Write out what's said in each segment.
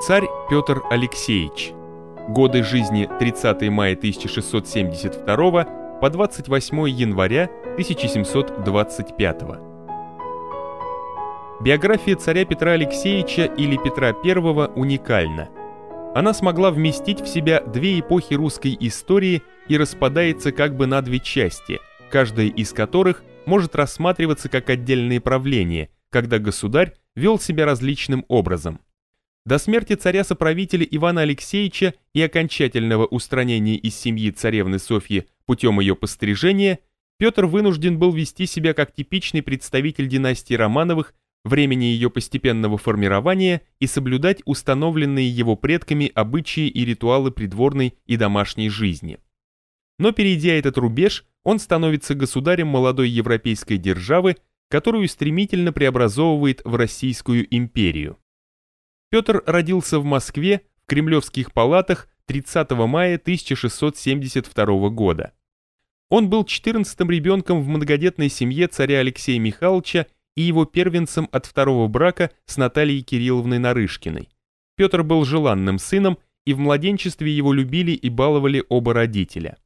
Царь Петр Алексеевич. Годы жизни 30 мая 1672 по 28 января 1725. Биография царя Петра Алексеевича или Петра I уникальна. Она смогла вместить в себя две эпохи русской истории и распадается как бы на две части, каждая из которых может рассматриваться как отдельные правления, когда государь вел себя различным образом. До смерти царя-соправителя Ивана Алексеевича и окончательного устранения из семьи царевны Софьи путем ее пострижения, Петр вынужден был вести себя как типичный представитель династии Романовых времени ее постепенного формирования и соблюдать установленные его предками обычаи и ритуалы придворной и домашней жизни. Но перейдя этот рубеж, он становится государем молодой европейской державы, которую стремительно преобразовывает в Российскую империю. Петр родился в Москве в Кремлевских палатах 30 мая 1672 года. Он был 14-м ребенком в многодетной семье царя Алексея Михайловича и его первенцем от второго брака с Натальей Кирилловной Нарышкиной. Петр был желанным сыном, и в младенчестве его любили и баловали оба родителя.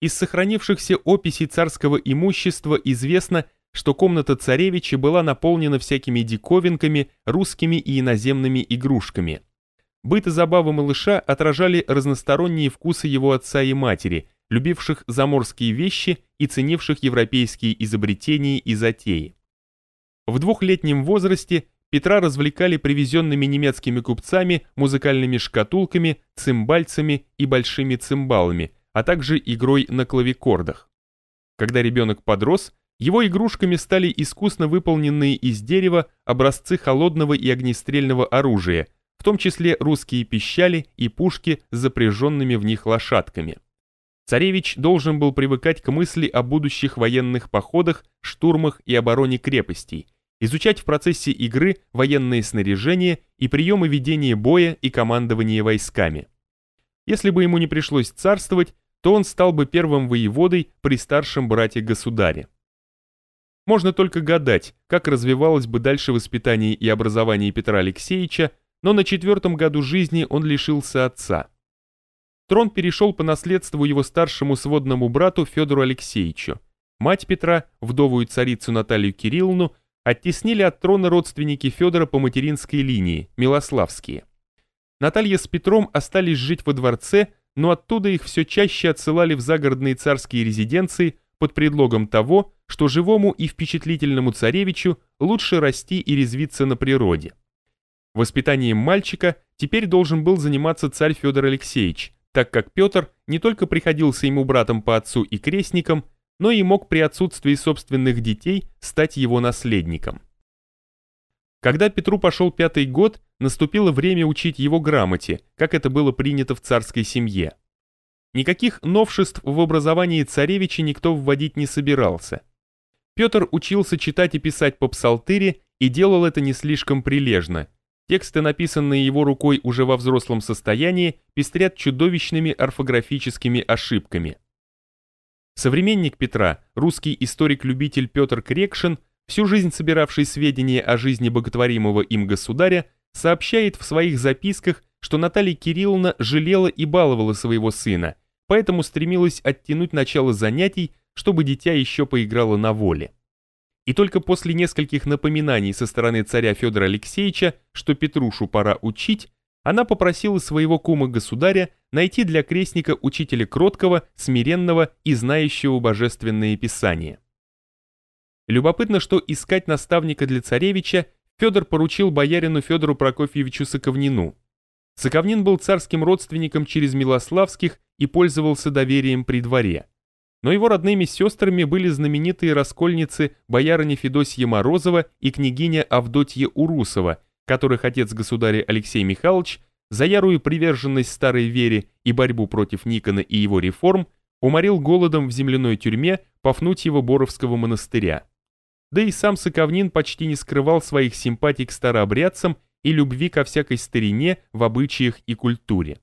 Из сохранившихся описей царского имущества известно, что комната царевича была наполнена всякими диковинками, русскими и иноземными игрушками. Быт и забавы малыша отражали разносторонние вкусы его отца и матери, любивших заморские вещи и ценивших европейские изобретения и затеи. В двухлетнем возрасте Петра развлекали привезенными немецкими купцами музыкальными шкатулками, цимбальцами и большими цимбалами, а также игрой на клавикордах. Когда ребенок подрос, его игрушками стали искусно выполненные из дерева образцы холодного и огнестрельного оружия, в том числе русские пищали и пушки с запряженными в них лошадками. Царевич должен был привыкать к мысли о будущих военных походах, штурмах и обороне крепостей, изучать в процессе игры военные снаряжения и приемы ведения боя и командования войсками. Если бы ему не пришлось царствовать, то он стал бы первым воеводой при старшем брате-государе. Можно только гадать, как развивалось бы дальше воспитание и образование Петра Алексеевича, но на четвертом году жизни он лишился отца. Трон перешел по наследству его старшему сводному брату Федору Алексеевичу. Мать Петра, вдовую царицу Наталью Кирилловну, оттеснили от трона родственники Федора по материнской линии, Милославские. Наталья с Петром остались жить во дворце, но оттуда их все чаще отсылали в загородные царские резиденции под предлогом того, что живому и впечатлительному царевичу лучше расти и резвиться на природе. Воспитанием мальчика теперь должен был заниматься царь Федор Алексеевич, так как Петр не только приходился ему братом по отцу и крестником, но и мог при отсутствии собственных детей стать его наследником. Когда Петру пошел пятый год, наступило время учить его грамоте, как это было принято в царской семье. Никаких новшеств в образовании царевича никто вводить не собирался. Петр учился читать и писать по псалтыре и делал это не слишком прилежно. Тексты, написанные его рукой уже во взрослом состоянии, пестрят чудовищными орфографическими ошибками. Современник Петра, русский историк-любитель Петр Крекшин, всю жизнь собиравший сведения о жизни боготворимого им государя, сообщает в своих записках, что Наталья Кирилловна жалела и баловала своего сына, поэтому стремилась оттянуть начало занятий, чтобы дитя еще поиграло на воле. И только после нескольких напоминаний со стороны царя Федора Алексеевича, что Петрушу пора учить, она попросила своего кума-государя найти для крестника учителя кроткого, смиренного и знающего божественные писания. Любопытно, что искать наставника для царевича Федор поручил боярину Федору Прокофьевичу Соковнину. Соковнин был царским родственником через Милославских и пользовался доверием при дворе но его родными сестрами были знаменитые раскольницы боярыня Федосья Морозова и княгиня Авдотья Урусова, которых отец государя Алексей Михайлович за ярую приверженность старой вере и борьбу против Никона и его реформ уморил голодом в земляной тюрьме Пафнутьева Боровского монастыря. Да и сам Соковнин почти не скрывал своих симпатий к старообрядцам и любви ко всякой старине в обычаях и культуре.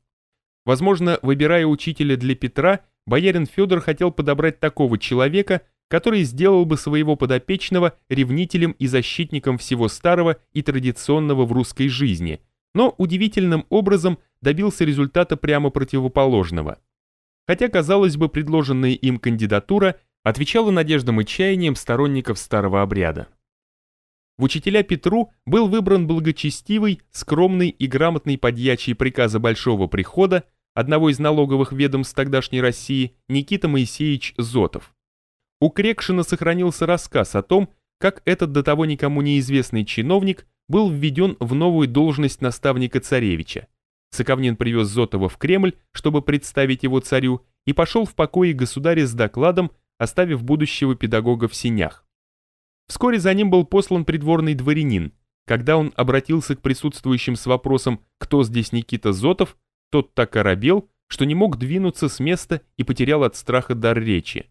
Возможно, выбирая учителя для Петра, боярин Федор хотел подобрать такого человека, который сделал бы своего подопечного ревнителем и защитником всего старого и традиционного в русской жизни, но удивительным образом добился результата прямо противоположного. Хотя, казалось бы, предложенная им кандидатура отвечала надеждам и чаяниям сторонников старого обряда. В учителя Петру был выбран благочестивый, скромный и грамотный подьячий приказа Большого Прихода, одного из налоговых ведомств тогдашней России, Никита Моисеевич Зотов. У Крекшина сохранился рассказ о том, как этот до того никому неизвестный чиновник был введен в новую должность наставника царевича. Соковнин привез Зотова в Кремль, чтобы представить его царю, и пошел в покое государя с докладом, оставив будущего педагога в синях. Вскоре за ним был послан придворный дворянин. Когда он обратился к присутствующим с вопросом «Кто здесь Никита Зотов?», тот так оробел, что не мог двинуться с места и потерял от страха дар речи.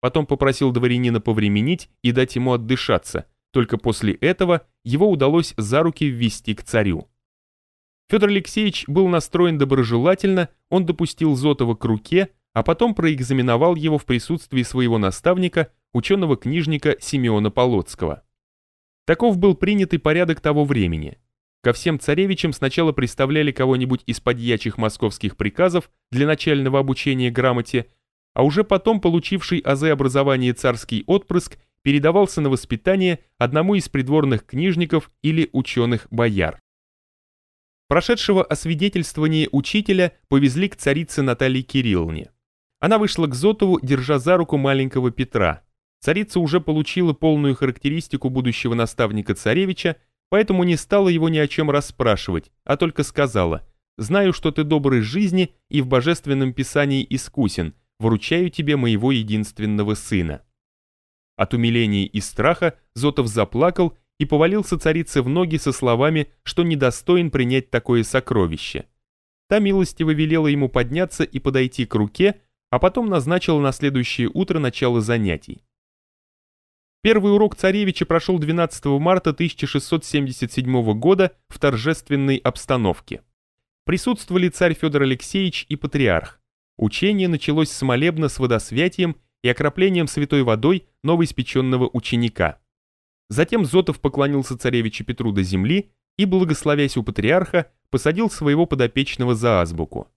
Потом попросил дворянина повременить и дать ему отдышаться, только после этого его удалось за руки ввести к царю. Федор Алексеевич был настроен доброжелательно, он допустил Зотова к руке, а потом проэкзаменовал его в присутствии своего наставника, ученого-книжника Симеона Полоцкого. Таков был принятый порядок того времени. Ко всем царевичам сначала представляли кого-нибудь из подьячих московских приказов для начального обучения грамоте, а уже потом получивший азы образования царский отпрыск передавался на воспитание одному из придворных книжников или ученых-бояр. Прошедшего освидетельствование учителя повезли к царице Наталье Кирилловне. Она вышла к Зотову, держа за руку маленького Петра. Царица уже получила полную характеристику будущего наставника царевича, поэтому не стала его ни о чем расспрашивать, а только сказала «Знаю, что ты добрый жизни и в божественном писании искусен, вручаю тебе моего единственного сына». От умиления и страха Зотов заплакал и повалился царице в ноги со словами, что недостоин принять такое сокровище. Та милостиво велела ему подняться и подойти к руке, а потом назначила на следующее утро начало занятий. Первый урок царевича прошел 12 марта 1677 года в торжественной обстановке. Присутствовали царь Федор Алексеевич и патриарх. Учение началось с молебна с водосвятием и окроплением святой водой новоиспеченного ученика. Затем Зотов поклонился царевичу Петру до земли и, благословясь у патриарха, посадил своего подопечного за азбуку.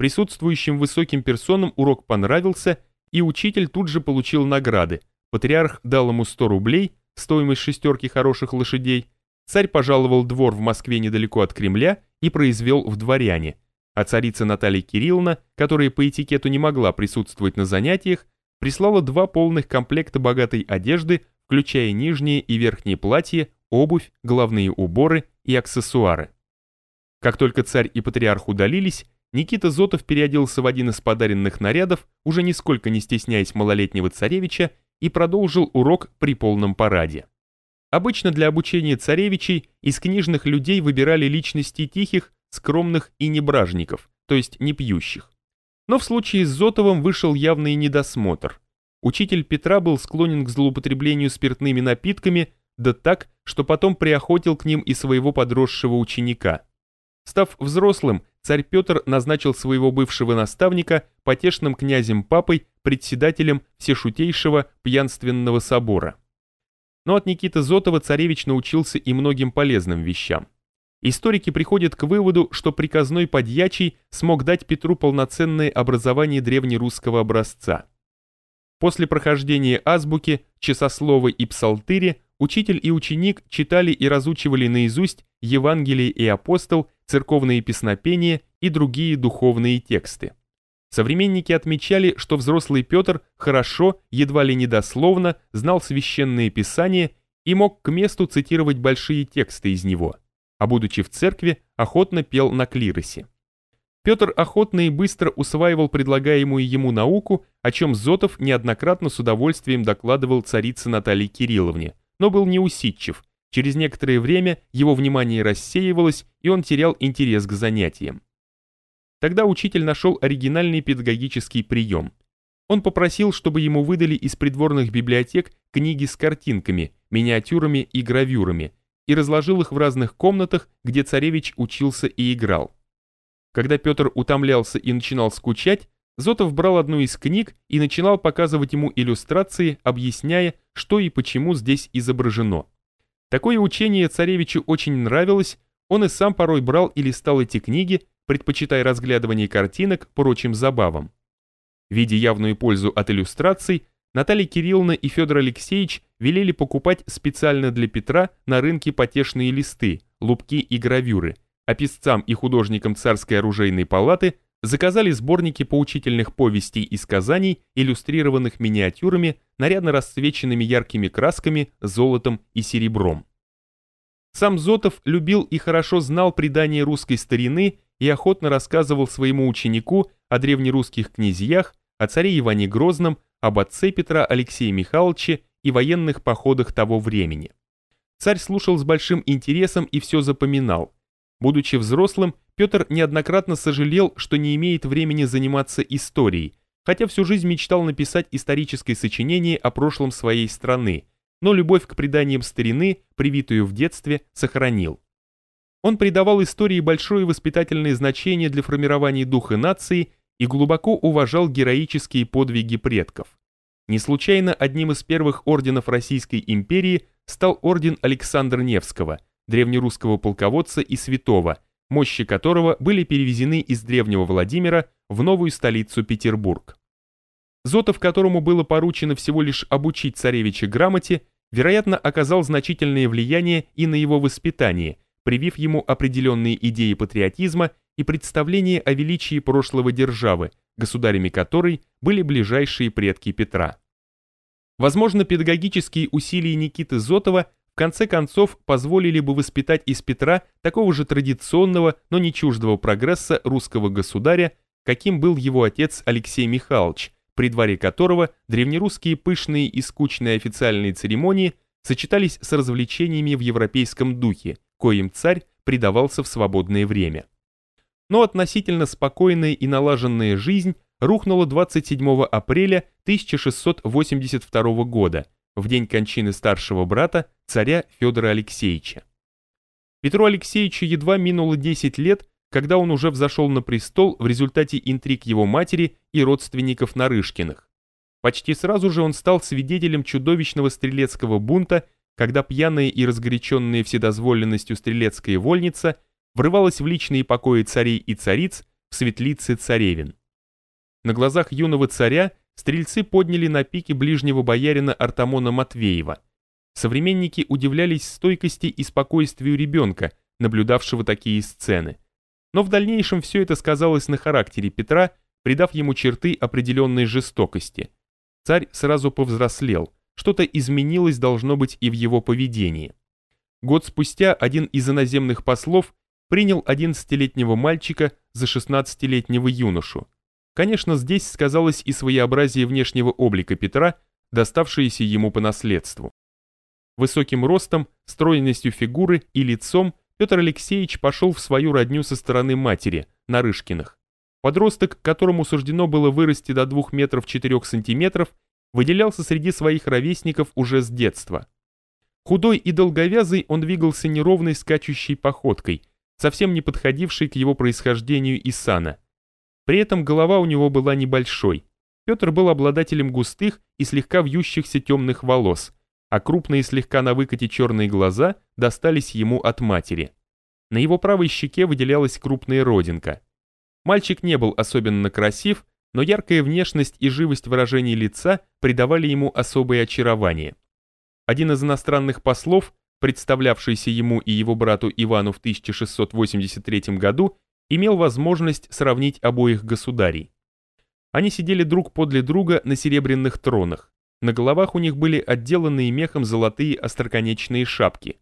Присутствующим высоким персонам урок понравился, и учитель тут же получил награды. Патриарх дал ему 100 рублей, стоимость шестерки хороших лошадей, царь пожаловал двор в Москве недалеко от Кремля и произвел в дворяне, а царица Наталья Кирилловна, которая по этикету не могла присутствовать на занятиях, прислала два полных комплекта богатой одежды, включая нижние и верхние платья, обувь, головные уборы и аксессуары. Как только царь и патриарх удалились, Никита Зотов переоделся в один из подаренных нарядов, уже нисколько не стесняясь малолетнего царевича, и продолжил урок при полном параде. Обычно для обучения царевичей из книжных людей выбирали личности тихих, скромных и небражников, то есть не пьющих. Но в случае с Зотовым вышел явный недосмотр. Учитель Петра был склонен к злоупотреблению спиртными напитками, да так, что потом приохотил к ним и своего подросшего ученика. Став взрослым, царь Петр назначил своего бывшего наставника потешным князем-папой, председателем Всешутейшего пьянственного собора. Но от Никиты Зотова царевич научился и многим полезным вещам. Историки приходят к выводу, что приказной подьячий смог дать Петру полноценное образование древнерусского образца. После прохождения азбуки, часослова и псалтыри учитель и ученик читали и разучивали наизусть Евангелие и апостол, церковные песнопения и другие духовные тексты. Современники отмечали, что взрослый Петр хорошо, едва ли недословно, знал священные писания и мог к месту цитировать большие тексты из него, а будучи в церкви, охотно пел на клиросе. Петр охотно и быстро усваивал предлагаемую ему науку, о чем Зотов неоднократно с удовольствием докладывал царице Наталье Кирилловне, но был неусидчив, Через некоторое время его внимание рассеивалось, и он терял интерес к занятиям. Тогда учитель нашел оригинальный педагогический прием. Он попросил, чтобы ему выдали из придворных библиотек книги с картинками, миниатюрами и гравюрами, и разложил их в разных комнатах, где царевич учился и играл. Когда Петр утомлялся и начинал скучать, Зотов брал одну из книг и начинал показывать ему иллюстрации, объясняя, что и почему здесь изображено. Такое учение царевичу очень нравилось, он и сам порой брал и листал эти книги, предпочитая разглядывание картинок прочим забавам. Видя явную пользу от иллюстраций, Наталья Кирилловна и Федор Алексеевич велели покупать специально для Петра на рынке потешные листы, лупки и гравюры, а писцам и художникам царской оружейной палаты заказали сборники поучительных повестей и сказаний, иллюстрированных миниатюрами, нарядно расцвеченными яркими красками, золотом и серебром. Сам Зотов любил и хорошо знал предания русской старины и охотно рассказывал своему ученику о древнерусских князьях, о царе Иване Грозном, об отце Петра Алексея Михайловича и военных походах того времени. Царь слушал с большим интересом и все запоминал. Будучи взрослым, Петр неоднократно сожалел, что не имеет времени заниматься историей, хотя всю жизнь мечтал написать историческое сочинение о прошлом своей страны, но любовь к преданиям старины, привитую в детстве, сохранил. Он придавал истории большое воспитательное значение для формирования духа нации и глубоко уважал героические подвиги предков. Не случайно одним из первых орденов Российской империи стал орден Александра Невского, древнерусского полководца и святого, мощи которого были перевезены из древнего Владимира в новую столицу Петербург. Зотов, которому было поручено всего лишь обучить царевича грамоте, вероятно, оказал значительное влияние и на его воспитание, привив ему определенные идеи патриотизма и представление о величии прошлого державы, государями которой были ближайшие предки Петра. Возможно, педагогические усилия Никиты Зотова конце концов позволили бы воспитать из Петра такого же традиционного, но не чуждого прогресса русского государя, каким был его отец Алексей Михайлович, при дворе которого древнерусские пышные и скучные официальные церемонии сочетались с развлечениями в европейском духе, коим царь предавался в свободное время. Но относительно спокойная и налаженная жизнь рухнула 27 апреля 1682 года, в день кончины старшего брата, царя Федора Алексеевича. Петру Алексеевичу едва минуло 10 лет, когда он уже взошел на престол в результате интриг его матери и родственников Нарышкиных. Почти сразу же он стал свидетелем чудовищного стрелецкого бунта, когда пьяная и разгоряченная вседозволенностью стрелецкая вольница врывалась в личные покои царей и цариц в светлице царевин. На глазах юного царя стрельцы подняли на пике ближнего боярина Артамона Матвеева. Современники удивлялись стойкости и спокойствию ребенка, наблюдавшего такие сцены. Но в дальнейшем все это сказалось на характере Петра, придав ему черты определенной жестокости. Царь сразу повзрослел, что-то изменилось должно быть и в его поведении. Год спустя один из иноземных послов принял 11-летнего мальчика за 16-летнего юношу. Конечно, здесь сказалось и своеобразие внешнего облика Петра, доставшееся ему по наследству. Высоким ростом, стройностью фигуры и лицом Петр Алексеевич пошел в свою родню со стороны матери, Нарышкиных. Подросток, которому суждено было вырасти до 2 метров 4 сантиметров, выделялся среди своих ровесников уже с детства. Худой и долговязый он двигался неровной скачущей походкой, совсем не подходившей к его происхождению и сана. При этом голова у него была небольшой. Петр был обладателем густых и слегка вьющихся темных волос, а крупные слегка на выкате черные глаза достались ему от матери. На его правой щеке выделялась крупная родинка. Мальчик не был особенно красив, но яркая внешность и живость выражений лица придавали ему особое очарование. Один из иностранных послов, представлявшийся ему и его брату Ивану в 1683 году, имел возможность сравнить обоих государей. Они сидели друг подле друга на серебряных тронах. На головах у них были отделанные мехом золотые остроконечные шапки.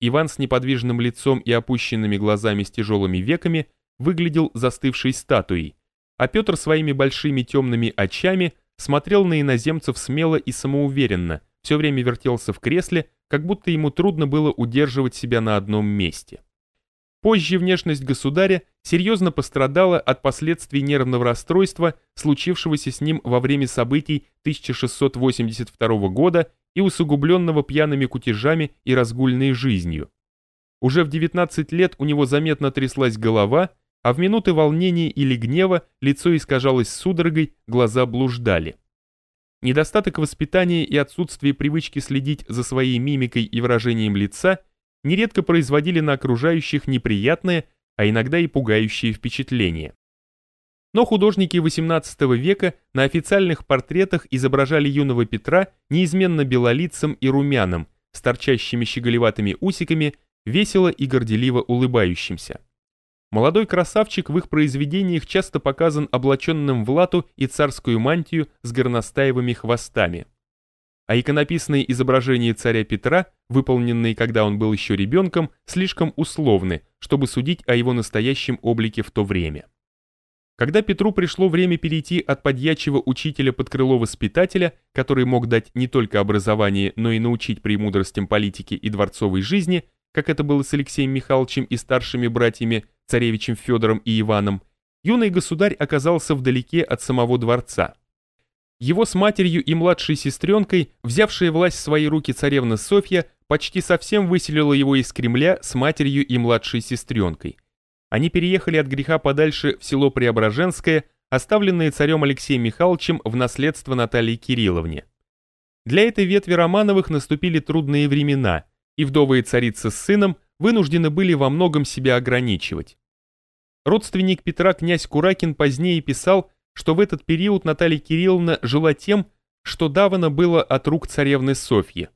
Иван с неподвижным лицом и опущенными глазами с тяжелыми веками выглядел застывшей статуей, а Петр своими большими темными очами смотрел на иноземцев смело и самоуверенно, все время вертелся в кресле, как будто ему трудно было удерживать себя на одном месте. Позже внешность государя серьезно пострадала от последствий нервного расстройства, случившегося с ним во время событий 1682 года и усугубленного пьяными кутежами и разгульной жизнью. Уже в 19 лет у него заметно тряслась голова, а в минуты волнения или гнева лицо искажалось судорогой, глаза блуждали. Недостаток воспитания и отсутствие привычки следить за своей мимикой и выражением лица нередко производили на окружающих неприятное, а иногда и пугающее впечатление. Но художники XVIII века на официальных портретах изображали юного Петра неизменно белолицым и румяным, с торчащими щеголеватыми усиками, весело и горделиво улыбающимся. Молодой красавчик в их произведениях часто показан облаченным в лату и царскую мантию с горностаевыми хвостами. А иконописные изображения царя Петра, выполненные, когда он был еще ребенком, слишком условны, чтобы судить о его настоящем облике в то время. Когда Петру пришло время перейти от подьячего учителя под крыло воспитателя, который мог дать не только образование, но и научить премудростям политики и дворцовой жизни, как это было с Алексеем Михайловичем и старшими братьями, царевичем Федором и Иваном, юный государь оказался вдалеке от самого дворца. Его с матерью и младшей сестренкой, взявшая власть в свои руки царевна Софья, почти совсем выселила его из Кремля с матерью и младшей сестренкой. Они переехали от греха подальше в село Преображенское, оставленное царем Алексеем Михайловичем в наследство Натальи Кирилловне. Для этой ветви Романовых наступили трудные времена, и вдовая царица с сыном вынуждены были во многом себя ограничивать. Родственник Петра князь Куракин позднее писал, что в этот период Наталья Кирилловна жила тем, что давано было от рук царевны Софьи.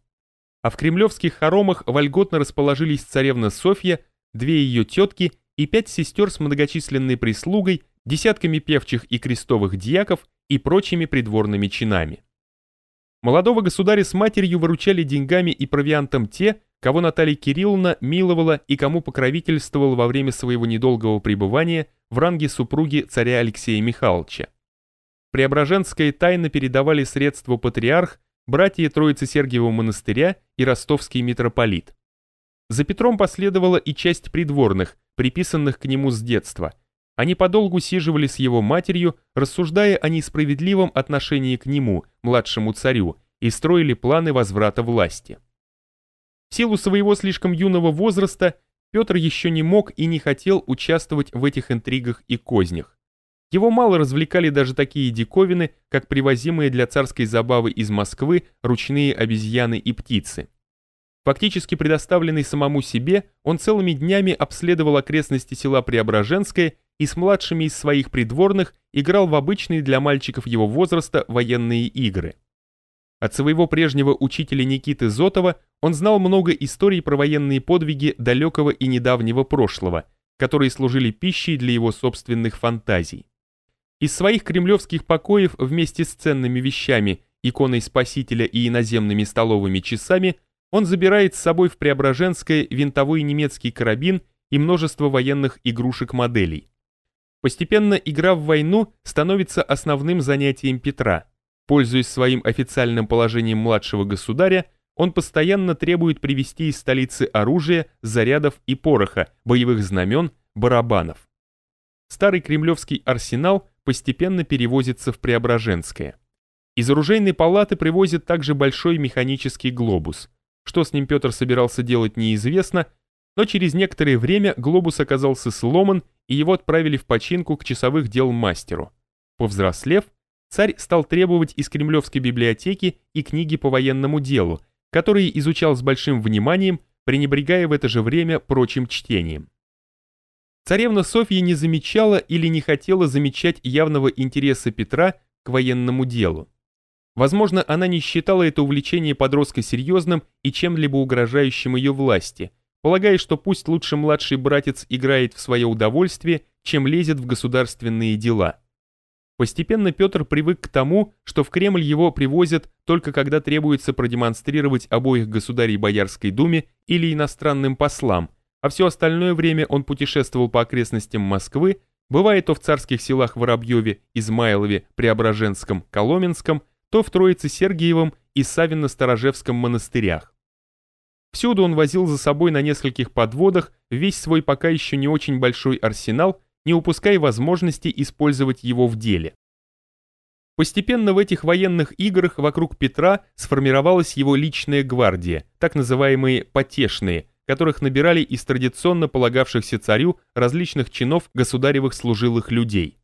А в кремлевских хоромах вольготно расположились царевна Софья, две ее тетки и пять сестер с многочисленной прислугой, десятками певчих и крестовых дьяков и прочими придворными чинами. Молодого государя с матерью выручали деньгами и провиантом те, кого Наталья Кирилловна миловала и кому покровительствовала во время своего недолгого пребывания в ранге супруги царя Алексея Михайловича. Преображенское тайно передавали средства патриарх, братья Троицы Сергиева монастыря и ростовский митрополит. За Петром последовала и часть придворных, приписанных к нему с детства. Они подолгу сиживали с его матерью, рассуждая о несправедливом отношении к нему, младшему царю, и строили планы возврата власти. В силу своего слишком юного возраста Петр еще не мог и не хотел участвовать в этих интригах и кознях. Его мало развлекали даже такие диковины, как привозимые для царской забавы из Москвы ручные обезьяны и птицы. Фактически предоставленный самому себе, он целыми днями обследовал окрестности села Преображенское и с младшими из своих придворных играл в обычные для мальчиков его возраста военные игры. От своего прежнего учителя Никиты Зотова он знал много историй про военные подвиги далекого и недавнего прошлого, которые служили пищей для его собственных фантазий. Из своих кремлевских покоев вместе с ценными вещами, иконой Спасителя и иноземными столовыми часами он забирает с собой в Преображенское винтовой немецкий карабин и множество военных игрушек-моделей. Постепенно игра в войну становится основным занятием Петра – Пользуясь своим официальным положением младшего государя, он постоянно требует привезти из столицы оружие, зарядов и пороха, боевых знамен, барабанов. Старый кремлевский арсенал постепенно перевозится в Преображенское. Из оружейной палаты привозят также большой механический глобус. Что с ним Петр собирался делать неизвестно, но через некоторое время глобус оказался сломан и его отправили в починку к часовых дел мастеру. Повзрослев, царь стал требовать из Кремлевской библиотеки и книги по военному делу, которые изучал с большим вниманием, пренебрегая в это же время прочим чтением. Царевна Софья не замечала или не хотела замечать явного интереса Петра к военному делу. Возможно, она не считала это увлечение подростка серьезным и чем-либо угрожающим ее власти, полагая, что пусть лучше младший братец играет в свое удовольствие, чем лезет в государственные дела. Постепенно Петр привык к тому, что в Кремль его привозят только когда требуется продемонстрировать обоих государей Боярской думе или иностранным послам, а все остальное время он путешествовал по окрестностям Москвы, бывая то в царских селах Воробьеве, Измайлове, Преображенском, Коломенском, то в Троице-Сергиевом и Савино-Сторожевском монастырях. Всюду он возил за собой на нескольких подводах весь свой пока еще не очень большой арсенал не упуская возможности использовать его в деле. Постепенно в этих военных играх вокруг Петра сформировалась его личная гвардия, так называемые «потешные», которых набирали из традиционно полагавшихся царю различных чинов государевых служилых людей.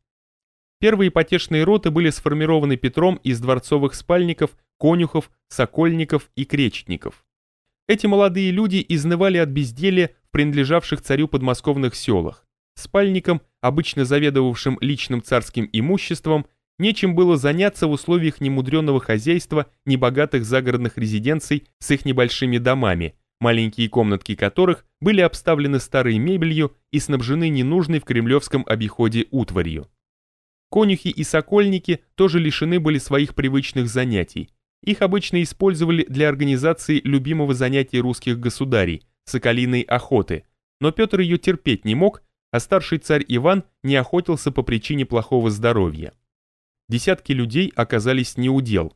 Первые потешные роты были сформированы Петром из дворцовых спальников, конюхов, сокольников и кречетников. Эти молодые люди изнывали от безделия в принадлежавших царю подмосковных селах. Спальникам, обычно заведовавшим личным царским имуществом, нечем было заняться в условиях немудренного хозяйства небогатых загородных резиденций с их небольшими домами, маленькие комнатки которых были обставлены старой мебелью и снабжены ненужной в кремлевском обиходе утварью. Конюхи и сокольники тоже лишены были своих привычных занятий. Их обычно использовали для организации любимого занятия русских государей – соколиной охоты, но Петр ее терпеть не мог, а старший царь Иван не охотился по причине плохого здоровья. Десятки людей оказались неудел.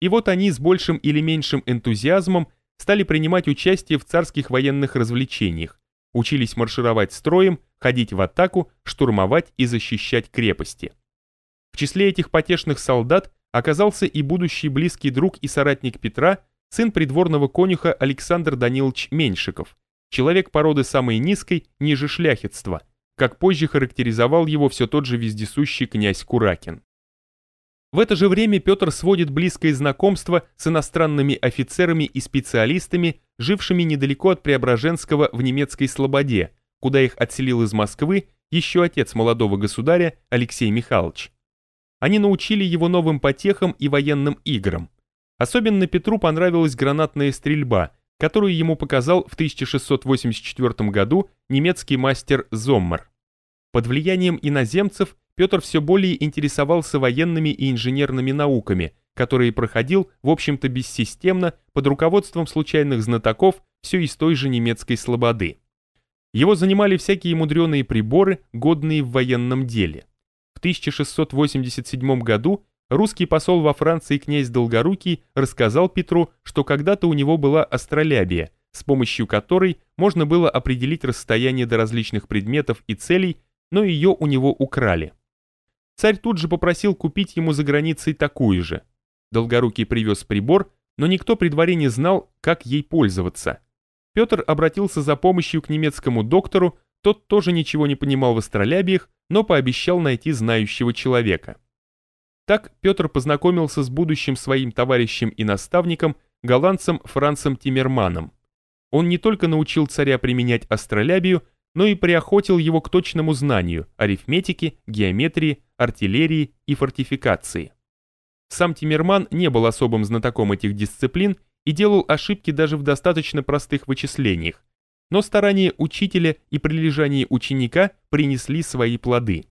И вот они с большим или меньшим энтузиазмом стали принимать участие в царских военных развлечениях, учились маршировать строем, ходить в атаку, штурмовать и защищать крепости. В числе этих потешных солдат оказался и будущий близкий друг и соратник Петра, сын придворного конюха Александр Данилович Меньшиков, человек породы самой низкой, ниже шляхетства, как позже характеризовал его все тот же вездесущий князь Куракин. В это же время Петр сводит близкое знакомство с иностранными офицерами и специалистами, жившими недалеко от Преображенского в немецкой Слободе, куда их отселил из Москвы еще отец молодого государя Алексей Михайлович. Они научили его новым потехам и военным играм. Особенно Петру понравилась гранатная стрельба, которую ему показал в 1684 году немецкий мастер Зоммер. Под влиянием иноземцев Петр все более интересовался военными и инженерными науками, которые проходил, в общем-то, бессистемно, под руководством случайных знатоков все из той же немецкой слободы. Его занимали всякие мудреные приборы, годные в военном деле. В 1687 году русский посол во Франции князь Долгорукий рассказал Петру, что когда-то у него была астролябия, с помощью которой можно было определить расстояние до различных предметов и целей, но ее у него украли. Царь тут же попросил купить ему за границей такую же. Долгорукий привез прибор, но никто при дворе не знал, как ей пользоваться. Петр обратился за помощью к немецкому доктору, тот тоже ничего не понимал в астролябиях, но пообещал найти знающего человека. Так Петр познакомился с будущим своим товарищем и наставником, голландцем Францем Тиммерманом. Он не только научил царя применять астролябию, но и приохотил его к точному знанию арифметики, геометрии, артиллерии и фортификации. Сам Тиммерман не был особым знатоком этих дисциплин и делал ошибки даже в достаточно простых вычислениях, но старания учителя и прилежание ученика принесли свои плоды.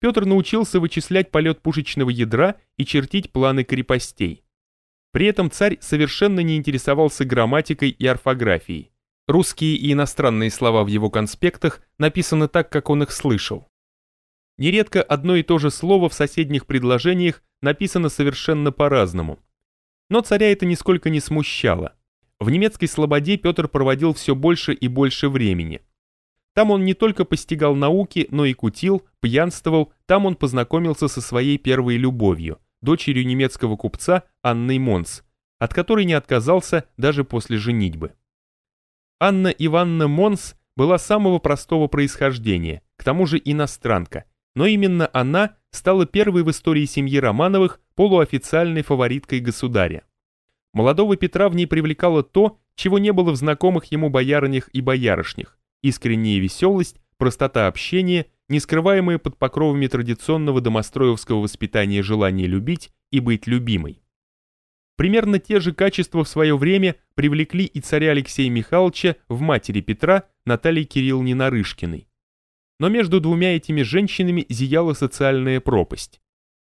Петр научился вычислять полет пушечного ядра и чертить планы крепостей. При этом царь совершенно не интересовался грамматикой и орфографией. Русские и иностранные слова в его конспектах написаны так, как он их слышал. Нередко одно и то же слово в соседних предложениях написано совершенно по-разному. Но царя это нисколько не смущало. В немецкой слободе Петр проводил все больше и больше времени. Там он не только постигал науки, но и кутил, пьянствовал, там он познакомился со своей первой любовью, дочерью немецкого купца Анной Монс, от которой не отказался даже после женитьбы. Анна Ивановна Монс была самого простого происхождения, к тому же иностранка, но именно она стала первой в истории семьи Романовых полуофициальной фавориткой государя. Молодого Петра в ней привлекало то, чего не было в знакомых ему боярынях и боярышнях, искренняя веселость, простота общения, не скрываемые под покровами традиционного домостроевского воспитания желание любить и быть любимой. Примерно те же качества в свое время привлекли и царя Алексея Михайловича в матери Петра Натальи Кирилловне Нарышкиной. Но между двумя этими женщинами зияла социальная пропасть.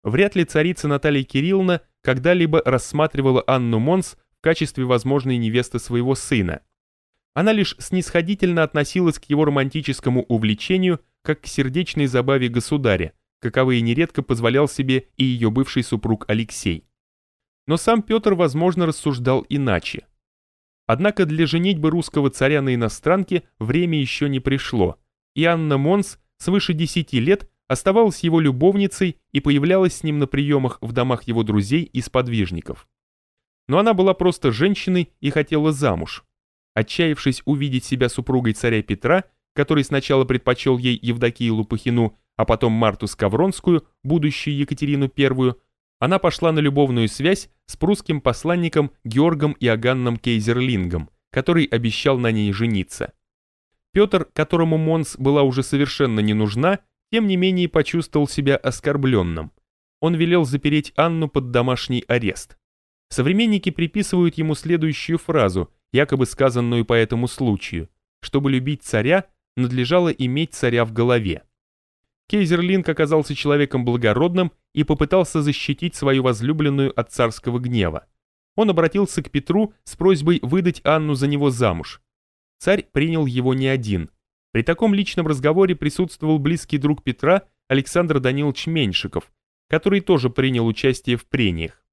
Вряд ли царица Наталья Кирилловна когда-либо рассматривала Анну Монс в качестве возможной невесты своего сына. Она лишь снисходительно относилась к его романтическому увлечению как к сердечной забаве государя, каковые нередко позволял себе и ее бывший супруг Алексей. Но сам Петр, возможно, рассуждал иначе. Однако для женитьбы русского царя на иностранке время еще не пришло, и Анна Монс свыше десяти лет оставалась его любовницей и появлялась с ним на приемах в домах его друзей и сподвижников. Но она была просто женщиной и хотела замуж. отчаявшись увидеть себя супругой царя Петра, который сначала предпочел ей Евдокию Лупахину, а потом Марту Скавронскую, будущую Екатерину I, она пошла на любовную связь с прусским посланником Георгом Иоганном Кейзерлингом, который обещал на ней жениться. Петр, которому Монс была уже совершенно не нужна, тем не менее почувствовал себя оскорбленным. Он велел запереть Анну под домашний арест. Современники приписывают ему следующую фразу, якобы сказанную по этому случаю. Чтобы любить царя, надлежало иметь царя в голове. Кейзерлинг оказался человеком благородным и попытался защитить свою возлюбленную от царского гнева. Он обратился к Петру с просьбой выдать Анну за него замуж. Царь принял его не один. При таком личном разговоре присутствовал близкий друг Петра Александр Данилович Меньшиков, который тоже принял участие в прениях.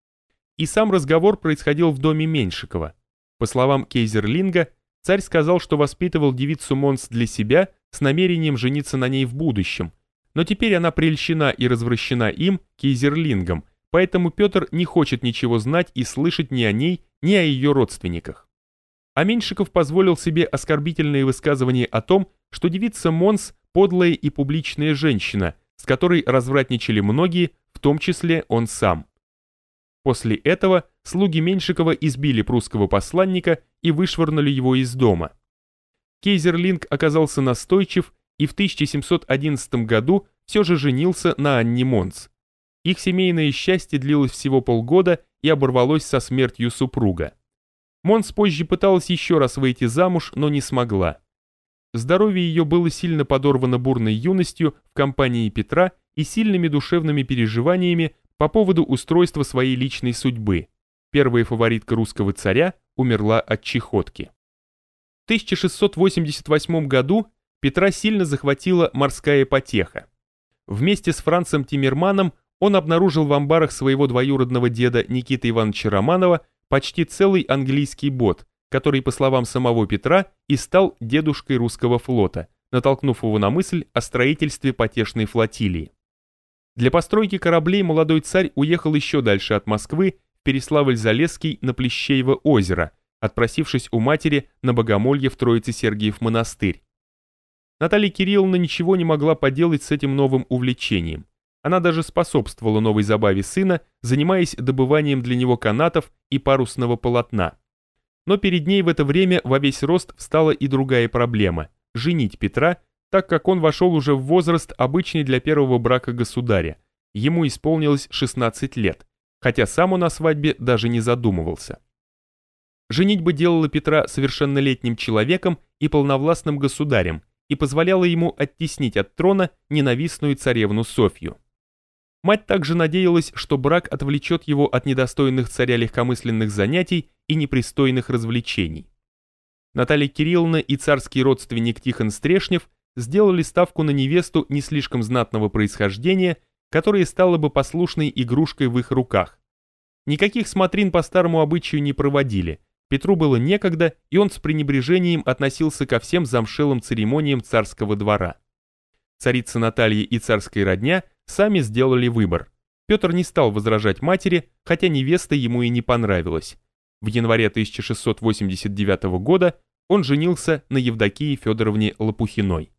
И сам разговор происходил в доме Меньшикова. По словам Кейзерлинга, царь сказал, что воспитывал девицу Монс для себя с намерением жениться на ней в будущем, но теперь она прельщена и развращена им, Кейзерлингом, поэтому Петр не хочет ничего знать и слышать ни о ней, ни о ее родственниках. А Меньшиков позволил себе оскорбительные высказывания о том, что девица Монс – подлая и публичная женщина, с которой развратничали многие, в том числе он сам. После этого слуги Меньшикова избили прусского посланника и вышвырнули его из дома. Кейзерлинг оказался настойчив и в 1711 году все же женился на Анне Монс. Их семейное счастье длилось всего полгода и оборвалось со смертью супруга. Монс позже пыталась еще раз выйти замуж, но не смогла. Здоровье ее было сильно подорвано бурной юностью в компании Петра и сильными душевными переживаниями по поводу устройства своей личной судьбы. Первая фаворитка русского царя умерла от чехотки. В 1688 году Петра сильно захватила морская потеха. Вместе с Францем Тимирманом он обнаружил в амбарах своего двоюродного деда Никиты Ивановича Романова почти целый английский бот, который, по словам самого Петра, и стал дедушкой русского флота, натолкнув его на мысль о строительстве потешной флотилии. Для постройки кораблей молодой царь уехал еще дальше от Москвы, Переславль-Залесский на Плещеево озеро, отпросившись у матери на богомолье в Троице-Сергиев монастырь. Наталья Кирилловна ничего не могла поделать с этим новым увлечением. Она даже способствовала новой забаве сына, занимаясь добыванием для него канатов и парусного полотна. Но перед ней в это время во весь рост встала и другая проблема – женить Петра, так как он вошел уже в возраст, обычный для первого брака государя. Ему исполнилось 16 лет, хотя сам он о свадьбе даже не задумывался. Женитьба делала Петра совершеннолетним человеком и полновластным государем – и позволяла ему оттеснить от трона ненавистную царевну Софью. Мать также надеялась, что брак отвлечет его от недостойных царя легкомысленных занятий и непристойных развлечений. Наталья Кирилловна и царский родственник Тихон Стрешнев сделали ставку на невесту не слишком знатного происхождения, которая стала бы послушной игрушкой в их руках. Никаких смотрин по старому обычаю не проводили, Петру было некогда, и он с пренебрежением относился ко всем замшелым церемониям царского двора. Царица Наталья и царская родня сами сделали выбор. Петр не стал возражать матери, хотя невеста ему и не понравилась. В январе 1689 года он женился на Евдокии Федоровне Лопухиной.